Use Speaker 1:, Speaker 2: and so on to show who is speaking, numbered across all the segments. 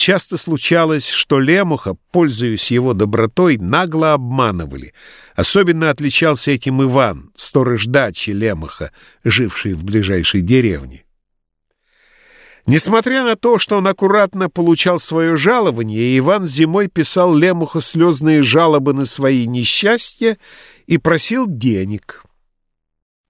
Speaker 1: Часто случалось, что Лемуха, пользуясь его добротой, нагло обманывали. Особенно отличался этим Иван, сторож дачи Лемуха, живший в ближайшей деревне. Несмотря на то, что он аккуратно получал свое жалование, Иван зимой писал Лемуху слезные жалобы на свои несчастья и просил денег.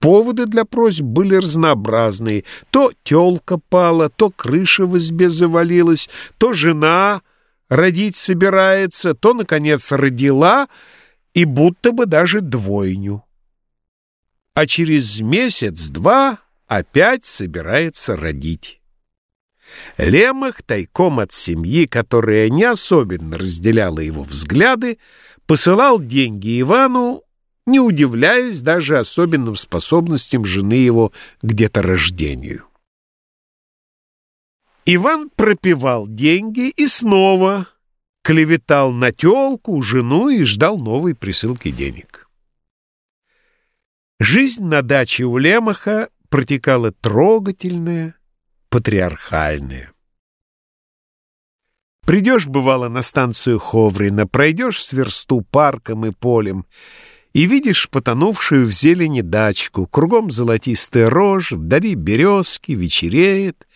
Speaker 1: Поводы для просьб были разнообразные. То тёлка пала, то крыша в избе завалилась, то жена родить собирается, то, наконец, родила и будто бы даже двойню. А через месяц-два опять собирается родить. Лемах, тайком от семьи, которая не особенно разделяла его взгляды, посылал деньги Ивану не удивляясь даже особенным способностям жены его к деторождению. Иван пропивал деньги и снова клеветал на тёлку, жену и ждал новой присылки денег. Жизнь на даче у Лемаха протекала трогательная, патриархальная. Придешь, бывало, на станцию Ховрина, пройдешь с версту парком и полем — и видишь потонувшую в зелени дачку, кругом золотистая рожь, вдали березки, вечереет.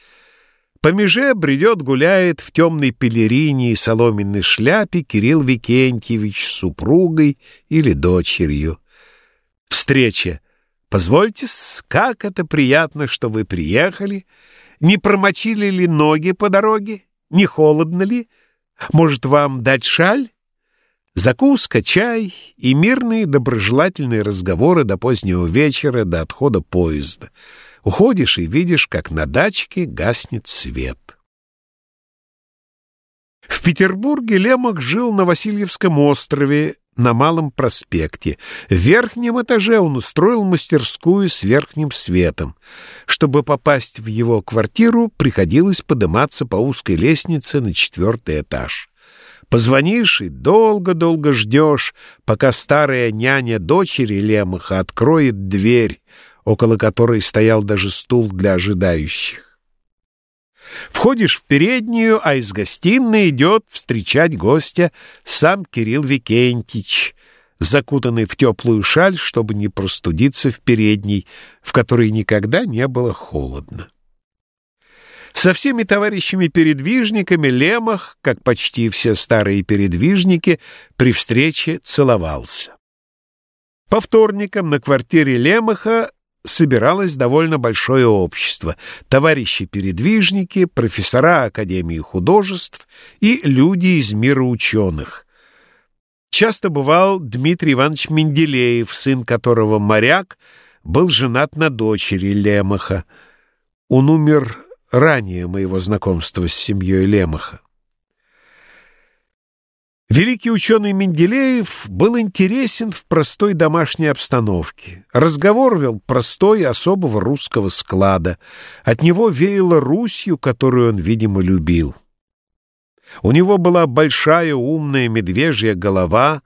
Speaker 1: По меже бредет, гуляет в темной пелерине и соломенной шляпе Кирилл Викентьевич с супругой или дочерью. Встреча. позвольте как это приятно, что вы приехали. Не промочили ли ноги по дороге? Не холодно ли? Может, вам дать шаль? Закуска, чай и мирные доброжелательные разговоры до позднего вечера, до отхода поезда. Уходишь и видишь, как на дачке гаснет свет. В Петербурге Лемах жил на Васильевском острове на Малом проспекте. В верхнем этаже он устроил мастерскую с верхним светом. Чтобы попасть в его квартиру, приходилось подниматься по узкой лестнице на четвертый этаж. Позвонишь и долго-долго ждешь, пока старая няня дочери Лемаха откроет дверь, около которой стоял даже стул для ожидающих. Входишь в переднюю, а из гостиной идет встречать гостя сам Кирилл Викентич, закутанный в теплую шаль, чтобы не простудиться в передней, в которой никогда не было холодно. Со всеми товарищами-передвижниками Лемах, как почти все старые передвижники, при встрече целовался. По вторникам на квартире Лемаха собиралось довольно большое общество, товарищи-передвижники, профессора Академии художеств и люди из мира ученых. Часто бывал Дмитрий Иванович Менделеев, сын которого моряк, был женат на дочери Лемаха. Он умер ранее моего знакомства с семьей Лемаха. Великий ученый Менделеев был интересен в простой домашней обстановке. Разговор вел простой, особого русского склада. От него веяло Русью, которую он, видимо, любил. У него была большая умная медвежья голова,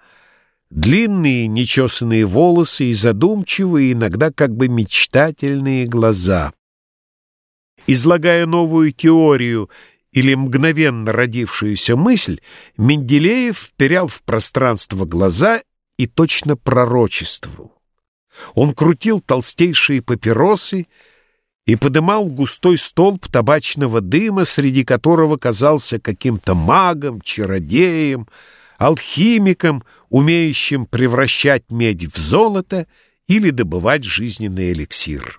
Speaker 1: длинные нечесанные волосы и задумчивые, иногда как бы мечтательные глаза. Излагая новую теорию или мгновенно родившуюся мысль, Менделеев вперял в пространство глаза и точно пророчествовал. Он крутил толстейшие папиросы и подымал густой столб табачного дыма, среди которого казался каким-то магом, чародеем, алхимиком, умеющим превращать медь в золото или добывать жизненный эликсир.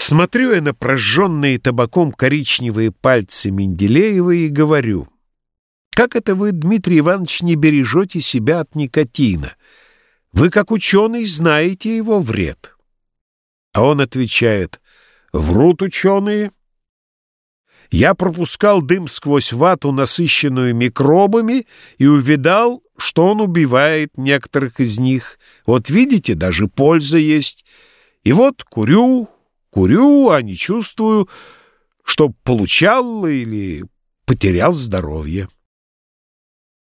Speaker 1: Смотрю я на прожженные табаком коричневые пальцы Менделеева и говорю, «Как это вы, Дмитрий Иванович, не бережете себя от никотина? Вы, как ученый, знаете его вред». А он отвечает, «Врут ученые». Я пропускал дым сквозь вату, насыщенную микробами, и увидал, что он убивает некоторых из них. Вот видите, даже польза есть. И вот курю, Курю, а не чувствую, что получал или потерял здоровье.